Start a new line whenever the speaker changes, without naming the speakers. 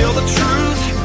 tell the truth.